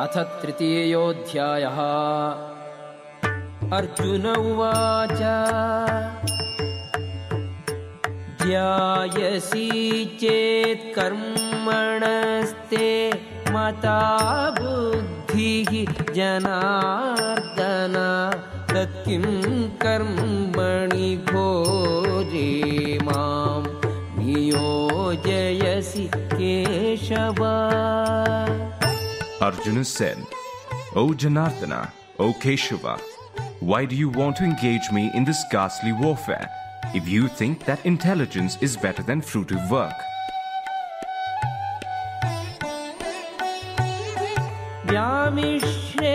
अथ तृतीयोऽध्यायः। अर्जुन उवाच ध्यायसि चेत् कर्मणस्ते मता बुद्धिः जनार्दन। तत्किं कर्मणि घोरे मां नियोजयसि Keshav Arjuna said, O Janardana, O Keshava, why do you want to engage me in this ghastly warfare if you think that intelligence is better than fruitive work?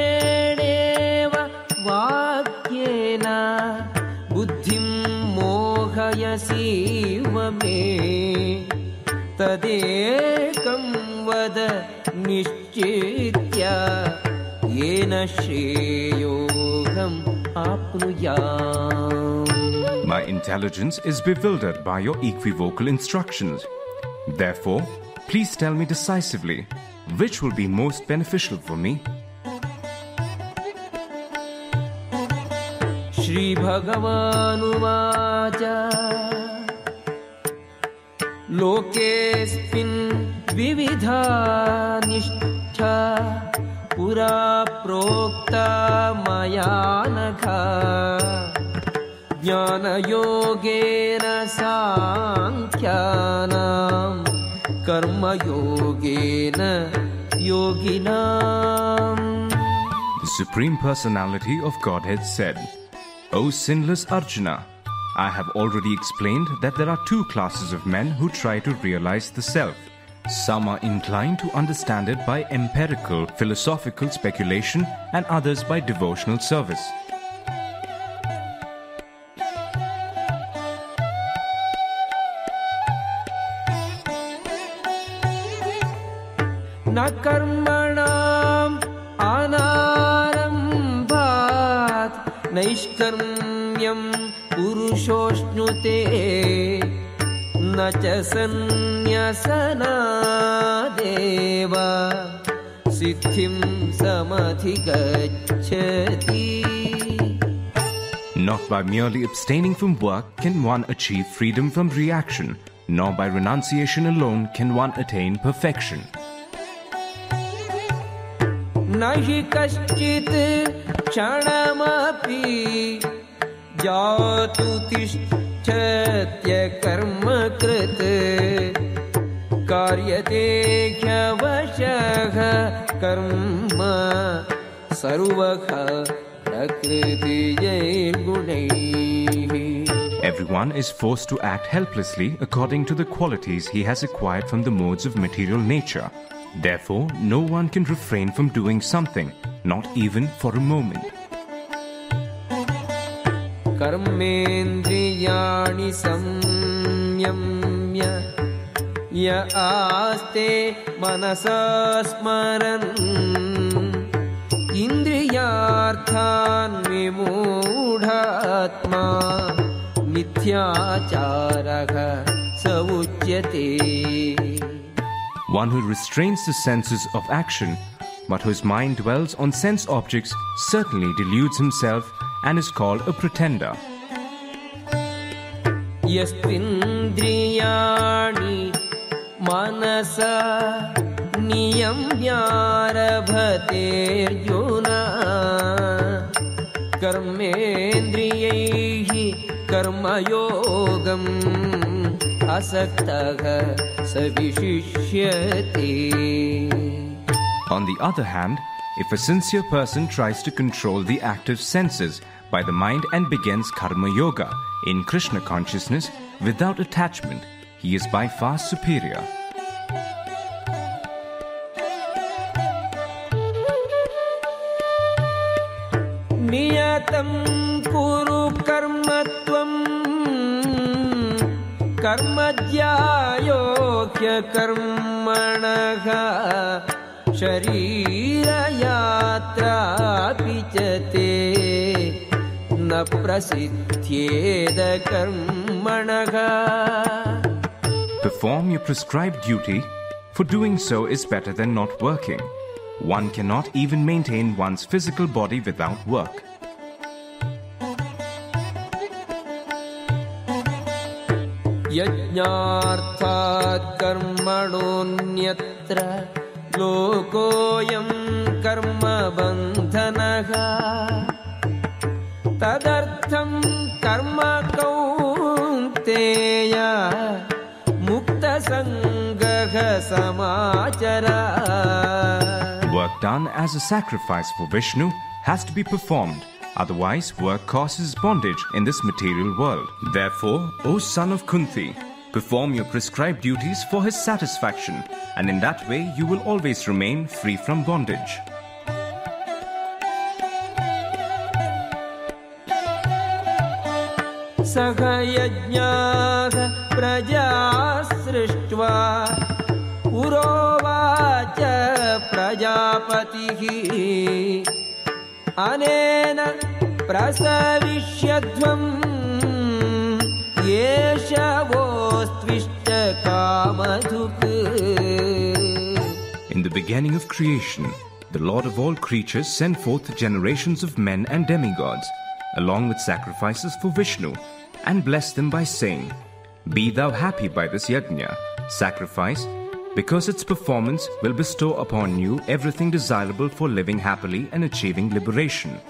व्यामिश्रेणेव वाक्येन बुद्धिं मोहयसीव मे तदेकं वद निश्चित्य येन श्रेयोऽहम् आप्नुयाम् My intelligence is bewildered by your equivocal instructions. Therefore, please tell me decisively which will be most beneficial for me. श्रीभगवानुवाच लोकेऽस्मिन् विविधा निष्ठा पुरा प्रोक्ता मया नघा ज्ञानयोगेन साङ्ख्यानाम् कर्मयोगेन योगिनाम् The Supreme Personality of Godhead said, O sinless Arjuna, I have already explained that there are two classes of men who try to realize the self. Some are inclined to understand it by empirical, philosophical speculation, and others by devotional service. न कर्मणाम् अनारम्भात् नैष्कर्म्यम् पुरुषोऽश्नुते न च सन्न्यसनादेव सिद्धिं समधिगच्छति Not by merely abstaining from work can one achieve freedom from reaction, nor by renunciation alone can one attain perfection. न हि कश्चित् क्षणमपि जातु तिष्ठत्य कर्म कृत् कार्यते ह्यवशः कर्म सर्वः प्रकृतिजैर्गुणैः Everyone is forced to act helplessly according to the qualities he has acquired from the modes of material nature. Therefore, no one can refrain from doing something, not even for a moment. कर्मेन्द्रियाणि संयम्य य आस्ते मनसा स्मरन् इन्द्रियार्थान् विमूढात्मा मिथ्याचारः स उच्यते One who restrains the senses of action, but whose mind dwells on sense objects, certainly deludes himself and is called a pretender. यस्त्विन्द्रियाणि मनसा नियम्यारभतेऽर्जुन कर्मेन्द्रियैः कर्मयोगम् असक्तः स विशिष्यते On the other hand, if a sincere person tries to control the active senses by the mind and begins karma yoga in Krishna consciousness without attachment, he is by far superior. नियतं कुरु कर्म त्वम् कर्म ज्यायो ह्यकर्मणः शरीरयात्रापि च ते न प्रसिद्ध्येद कर्मणः Perform your prescribed duty, for doing so is better than not working. One cannot even maintain one's physical body without work. यज्ञार्थात् कर्मणोऽन्यत्र लोकोऽयं कर्मबन्धनः Work done as a sacrifice for Vishnu has to be performed. Otherwise, work causes bondage in this material world. Therefore, O son of Kunti, perform your prescribed duties for his satisfaction, and in that way you will always remain free from bondage. सह यज्ञाः प्रजा सृष्ट्वा प्रजापतिः अनेन प्रसविष्यध्वम् एष वोस्त्विष्ट कामधुक् In the beginning of creation, the Lord of all creatures sent forth generations of men and demigods, along with sacrifices for Vishnu, and blessed them by saying, Be thou happy by this yajna, sacrifice, because its performance will bestow upon you everything desirable for living happily and achieving liberation.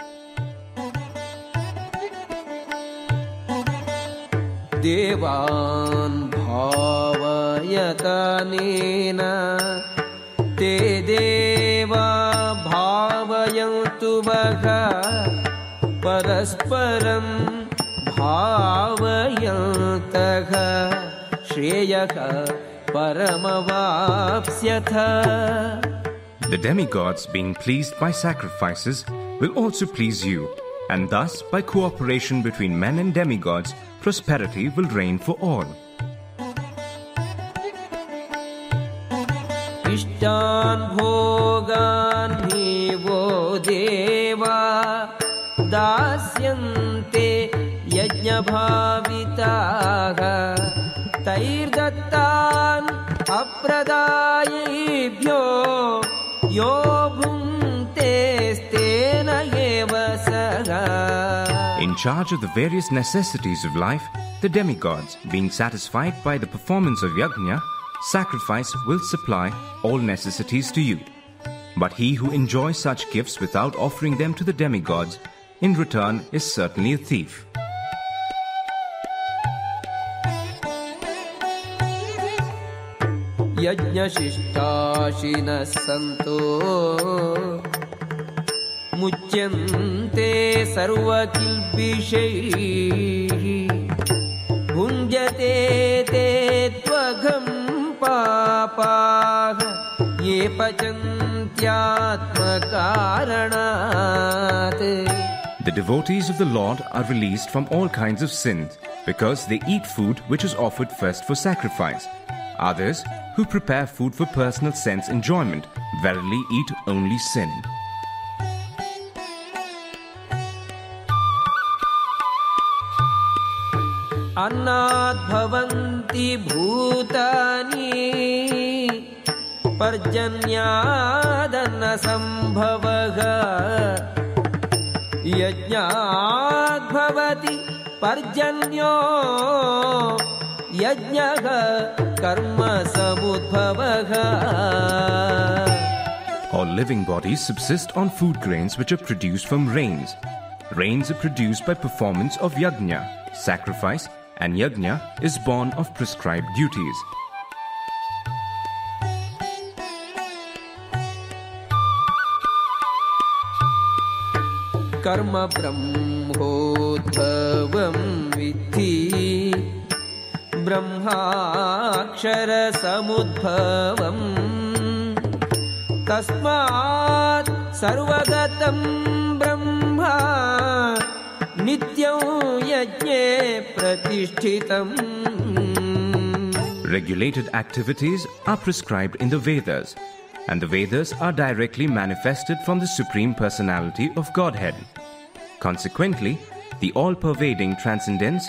देवान् भावयतनेन ते देवा भावयन्तु वः परस्परं भावयन्तः श्रेयः परमवाप्स्यथ The demigods, being pleased by sacrifices, will also please you, and thus, by cooperation between men and demigods, prosperity will reign for all. इष्टान् भोगान् हि वो देवा दास्यन्ते यज्ञभाविताः तैर्दत्तान् अप्रदायिभ्यो यो भुङ्क्तेस्तेन एव सः In charge of the various necessities of life, the demigods, being satisfied by the performance of yajna, sacrifice will supply all necessities to you. But he who enjoys such gifts without offering them to the demigods, in return is certainly a thief. यज्ञशिष्टाशिनः सन्तो मुच्यन्ते सर्वकिल्बिषैः भुञ्जते ते त्वघं पापाः ये पचन्त्यात्मकारणात् The devotees of the Lord are released from all kinds of sins because they eat food which is offered first for sacrifice. Others, who prepare food for personal sense enjoyment, verily eat only sin. अन्नाद्भवन्ति भूतानि पर्जन्यादन्नसम्भवः यज्ञाद्भवति पर्जन्यो यज्ञः कर्म समुद्भवः All living bodies subsist on food grains which are produced from rains. Rains are produced by performance of yajna, sacrifice, and yajna is born of prescribed duties. कर्म ब्रह्मोद्भवं विद्धि ब्रह्माक्षरसमुद्भवम् तस्मात् सर्वगतं ब्रह्मा नित्यं यज्ञे प्रतिष्ठितम् Regulated activities are prescribed in the Vedas, and the Vedas are directly manifested from the Supreme Personality of Godhead. Consequently, the all pervading transcendence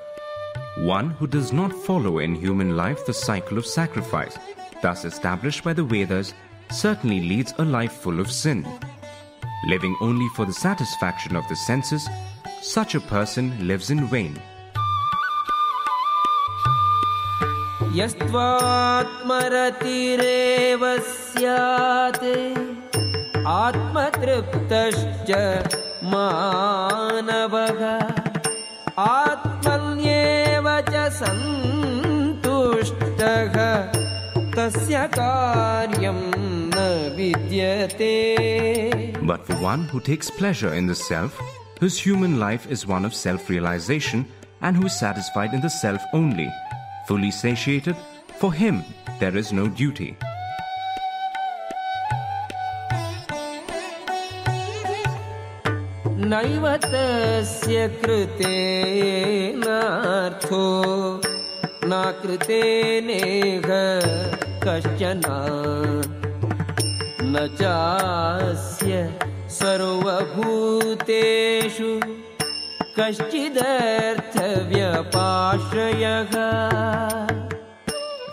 one who does not follow in human life the cycle of sacrifice, thus established by the Vedas, certainly leads a life full of sin. Living only for the satisfaction of the senses, such a person lives in vain. यस्त्वात्मरतिरेव स्यात् आत्मतृप्तश्च मानवः आत्मन्येव च सन्तुष्टः तस्य कार्यं न विद्यते But for one who takes pleasure in the self, whose human life is one of self realization, and who is satisfied in the self only, fully satiated, for him there is no duty. नैव तस्य कृतेनार्थो न कृतेनेह कश्चन न चास्य सर्वभूतेषु कश्चिदर्थव्यपाश्रयः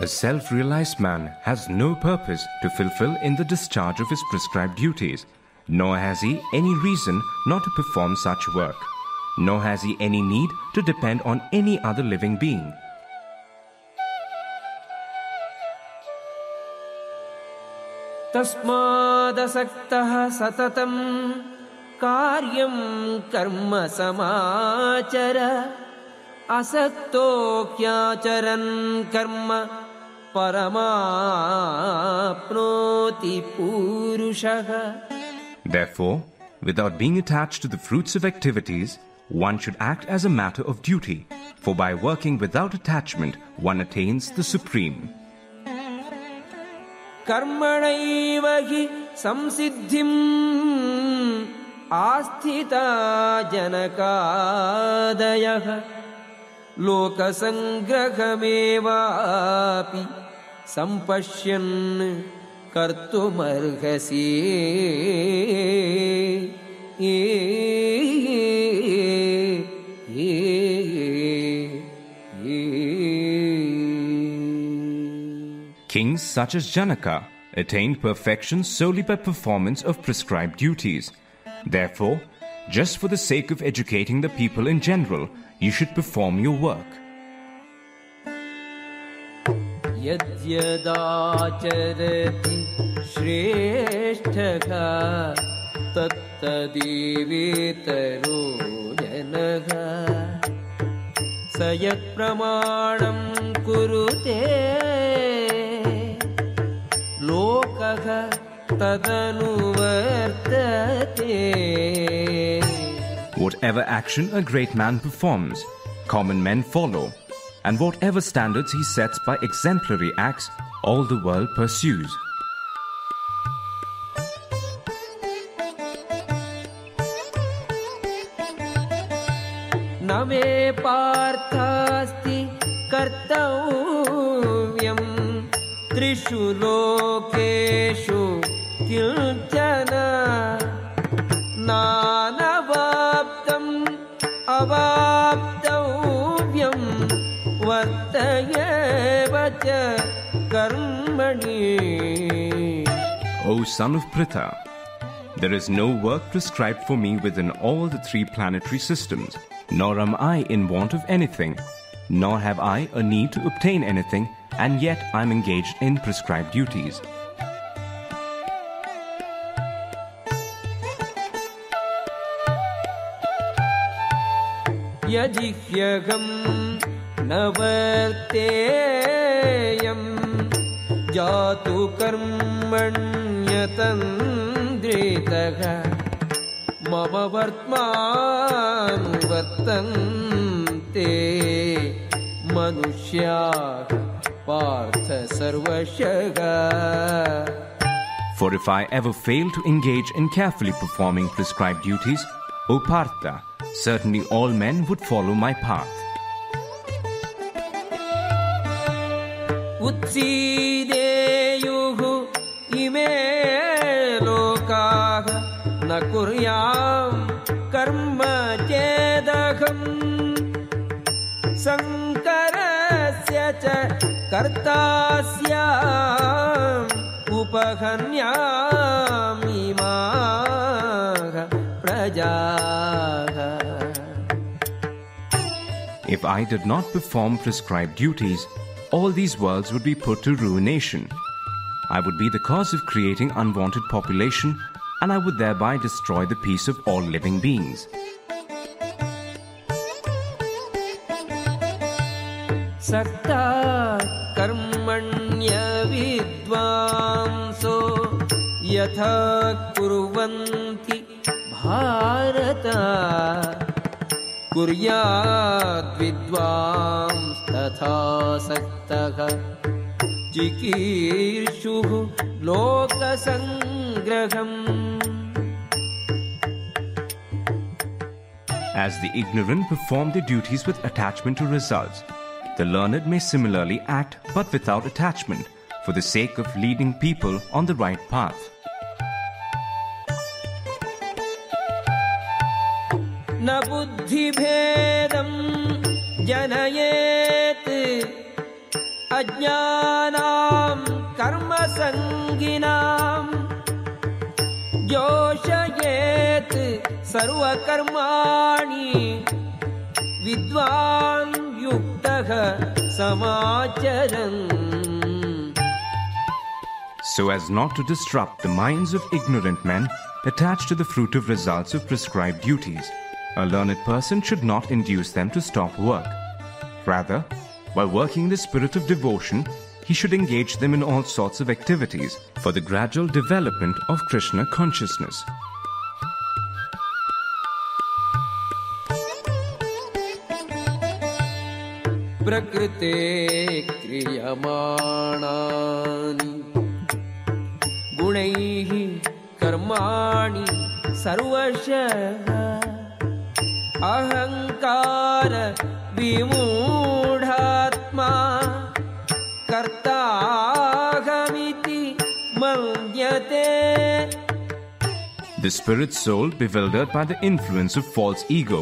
A self realized man has no purpose to fulfill in the discharge of his prescribed duties, nor has he any reason not to perform such work, nor has he any need to depend on any other living being. तस्मादसक्तः सततं कार्यं कर्म समाचर। असक्तो ह्याचरन् कर्म परमाप्नोति पूरुषः Therefore, without being attached to the fruits of activities, one should act as a matter of duty, for by working without attachment, one attains the supreme. कर्मणैव हि संसिद्धिम् आस्थिता जनकादयः लोकसङ्ग्रहमेवापि सम्पश्यन् கர்த்துமர்கசி Kings such as Janaka attained perfection solely by performance of prescribed duties. Therefore, just for the sake of educating the people in general, you should perform your work. यद्यदाचरति श्रेष्ठः तत्तदेवेतरो जनः स यत्प्रमाणं कुरुते लोकः तदनुवर्तते Whatever action a great man performs, common men follow, and whatever standards he sets by exemplary acts, all the world pursues. न मे पार्थास्ति कर्तव्यम् त्रिषु लोकेषु किञ्चन नानवाप्तम् O son of Pritha, there is no work prescribed for me within all the three planetary systems, nor am I in want of anything, nor have I a need to obtain anything, and yet I am engaged in prescribed duties. यदि ह्यहं न वर्तेयम् जातु कर्मण्यतन्द्रितः मम वर्त्मानुवर्तन्ते मनुष्याः पार्थ सर्वशः For if I ever fail to engage in carefully performing prescribed duties, O Partha, certainly all men would follow my path. उत्सीदेयुः शङ्करस्य च कर्ता स्याम् उपहन्यामिमाः प्रजाः If I did not perform prescribed duties, all these worlds would be put to ruination. I would be the cause of creating unwanted population, and I would thereby destroy the peace of all living beings. सक्ता कर्मण्यविद्वांसो यथा कुर्वन्ति Bharat कुर्याद्विद्वांस्तथा सक्तः चिकीर्षुः लोकसङ्ग्रहम् As the ignorant perform their duties with attachment to results, the learned may similarly act but without attachment for the sake of leading people on the right path. न बुद्धिभेदं जनयेत् अज्ञानां कर्मसङ्गिनाम् जोषयेत् सर्वकर्माणि विद्वान् युक्तः समाचरन् so as not to disrupt the minds of ignorant men attached to the fruitive results of prescribed duties. A learned person should not induce them to stop work. Rather, while working in the spirit of devotion, he should engage them in all sorts of activities for the gradual development of Krishna consciousness. प्रकृते क्रियमाणानि गुणैः कर्माणि सर्वशः अहङ्कार विमूढात्मा कर्ताहमिति मन्यते The spirit soul, bewildered by the influence of false ego,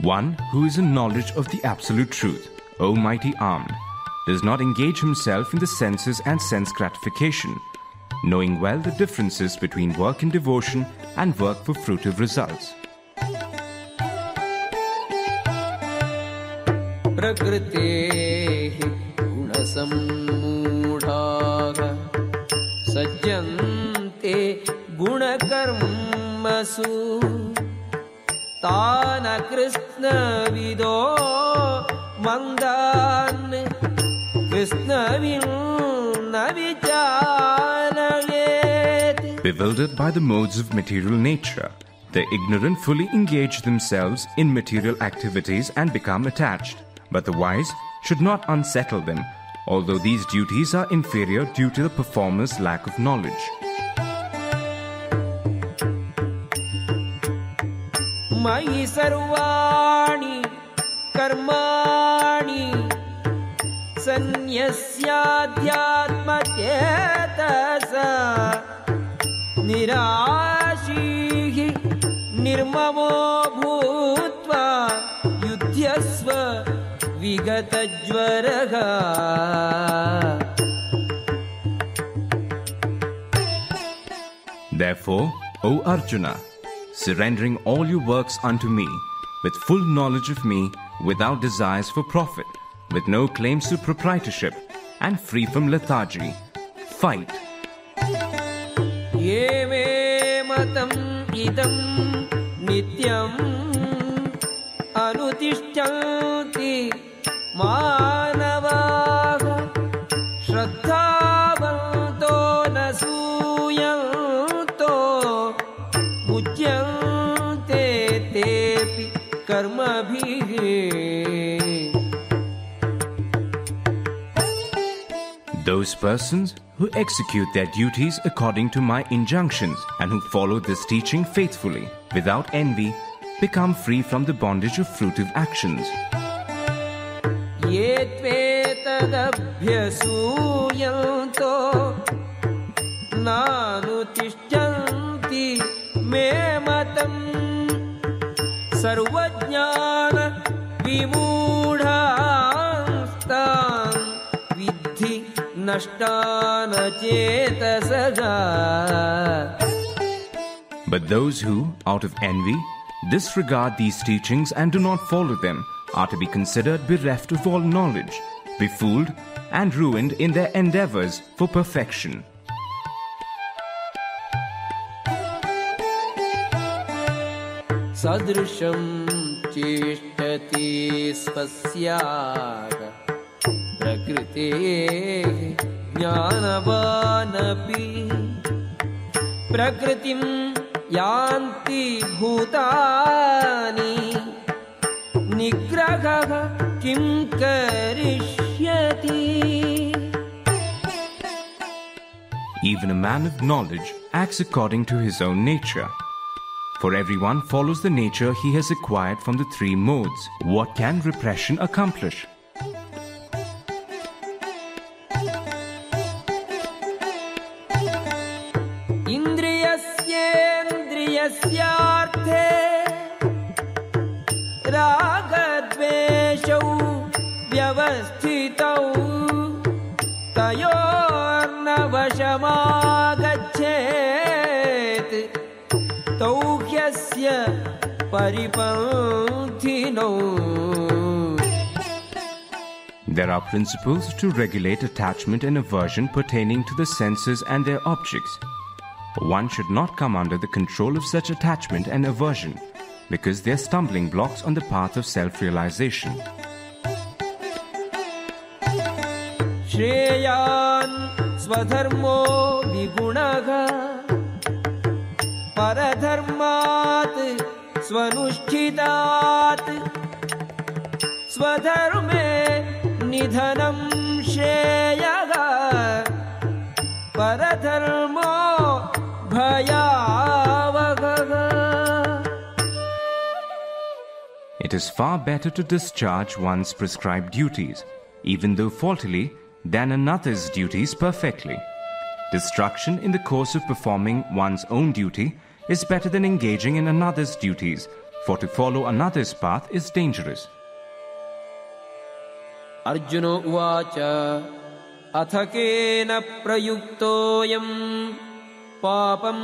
One who is in knowledge of the absolute truth, almighty arm, does not engage himself in the senses and sense gratification, knowing well the differences between work in devotion and work for fruitive results. गुणकर्मसु तान कृष्णविदो मन्दान् कृष्णविन् न विचारयेत् Bewildered by the modes of material nature, the ignorant fully engage themselves in material activities and become attached. But the wise should not unsettle them, although these duties are inferior due to the performer's lack of knowledge. मयि सर्वाणि कर्माणि सन्न्यस्याध्यात्मचेतसा निराशीः निर्ममो भूत्वा युध्यस्व विगतज्वरः Therefore, O Arjuna, surrendering all your works unto me, with full knowledge of me, without desires for profit, with no claims to proprietorship, and free from lethargy, fight. ये मे मतम् इदं नित्यम् अनुतिष्ठन्ति मानवाः Those persons who execute their duties according to my injunctions and who follow this teaching faithfully, without envy, become free from the bondage of fruitive actions. ये त्वेतदभ्यसूयन्तो नानुतिष्ठन्ति मे मतम् सर्वज्ञान विमूढास्तान् विद्धि नष्टान चेतसगा But those who, out of envy, disregard these teachings and do not follow them are to be considered bereft of all knowledge, befooled, and ruined in their endeavors for perfection. सदृशं ज्ञानवानपि। प्रकृतिं यान्ति भूतानि। निग्रहः किं करिष्यति? Even a man of knowledge acts according to his own nature. For everyone follows the nature he has acquired from the three modes. What can repression accomplish? There are principles to regulate attachment and aversion pertaining to the senses and their objects. One should not come under the control of such attachment and aversion because they are stumbling blocks on the path of self realization. श्रेयान् स्वधर्मो विगुणः परधर्मात् स्वनुष्ठितात् स्वधर्मे निधनं श्रेयः परधर्मो भयावहः It is far better to discharge one's prescribed duties, even though faultily, than another's duties perfectly. Destruction in the course of performing one's own duty is better than engaging in another's duties, for to follow another's path is dangerous. Arjun उवाच अथ केन प्रयुक्तोऽयं पापं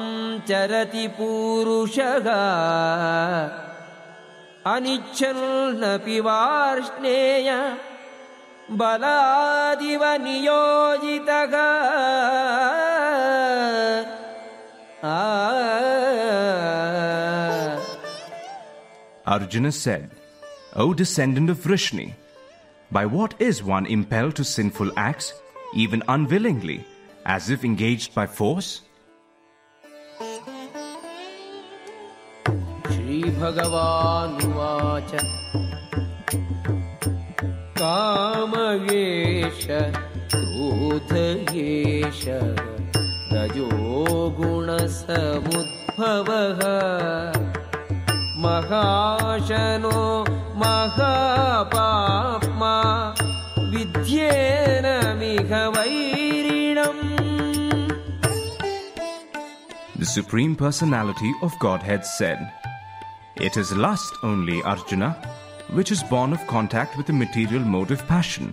चरति पूरुषः। अनिच्छन्नपि वार्ष्णेय बलादिव नियोजितः। आ Arjuna said, O descendant of Vrishni, by what is one impelled to sinful acts, even unwillingly, as if engaged by force? श्रीभगवानुवाच कामयेष क्रोधयेष रजो गुणसमुद्भवः महाशनो மகாபாப்மா வித்யேன மிக வைரிடம் The Supreme Personality of Godhead said, It is lust only, Arjuna, which is born of contact with the material mode of passion,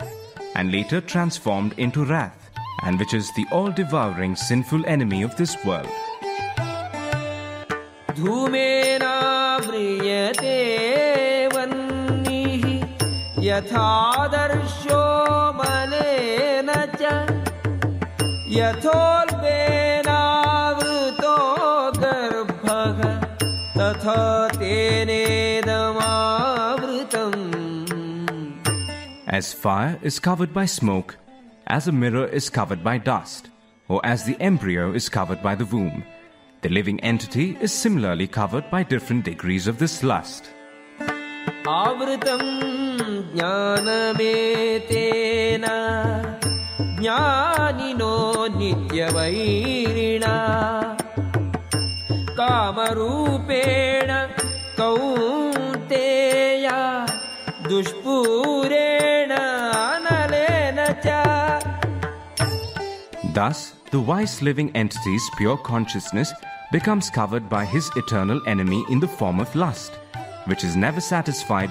and later transformed into wrath, and which is the all devouring sinful enemy of this world. यथादर्शो मलेन च यथोल्बेनावृतो गर्भः तथा तेनेदमावृतम् As fire is covered by smoke, as a mirror is covered by dust, or as the embryo is covered by the womb, the living entity is similarly covered by different degrees of this lust. आवृतं ज्ञानमेतेन ज्ञानिनो नित्यवैरिणा कामरूपेण कौन्तेय दुष्पूरेण अनलेन च Thus, the wise living entity's pure consciousness becomes covered by his eternal enemy in the form of lust, which is never satisfied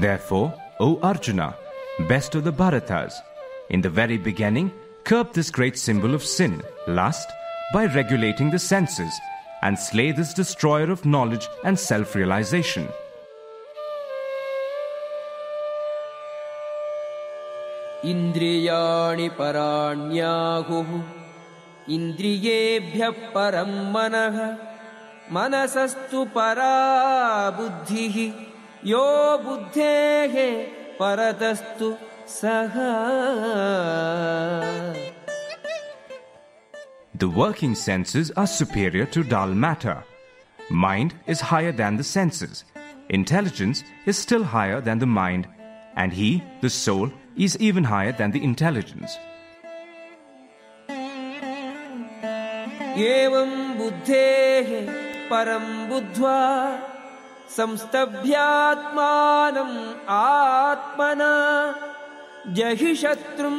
Therefore, O Arjuna, best of the Bharatas, in the very beginning, curb this great symbol of sin, lust, by regulating the senses, and slay this destroyer of knowledge and self realization. इन्द्रियाणि पराण्याहुः इन्द्रियेभ्यः परं मनः मनसस्तु परा बुद्धिः यो बुद्धेः परतस्तु सः The working senses are superior to dull matter. Mind is higher than the senses. Intelligence is still higher than the mind. And he, the soul, is even higher than the intelligence. एवं बुद्धेः परं बुद्ध्वा संस्तभ्यात्मानम् आत्मना। जहि शत्रुं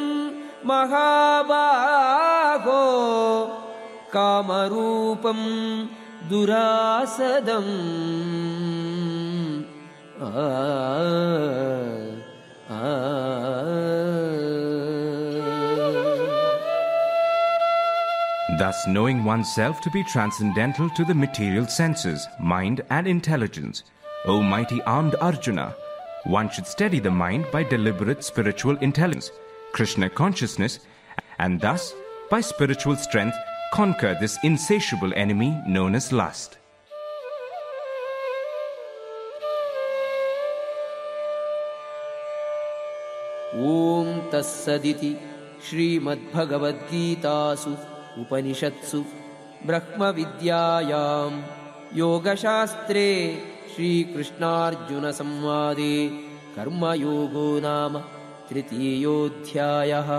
महाबाहो कामरूपं दुरासदम् Thus, knowing oneself to be transcendental to the material senses, mind, and intelligence, O mighty armed Arjuna, one should steady the mind by deliberate spiritual intelligence, Krishna consciousness, and thus, by spiritual strength, conquer this insatiable enemy known as lust. ॐ तत्सदिति श्रीमद्भगवद्गीतासु उपनिषत्सु। ब्रह्मविद्यायां योगशास्त्रे श्रीकृष्णार्जुनसंवादे कर्मयोगो नाम तृतीयोऽध्यायः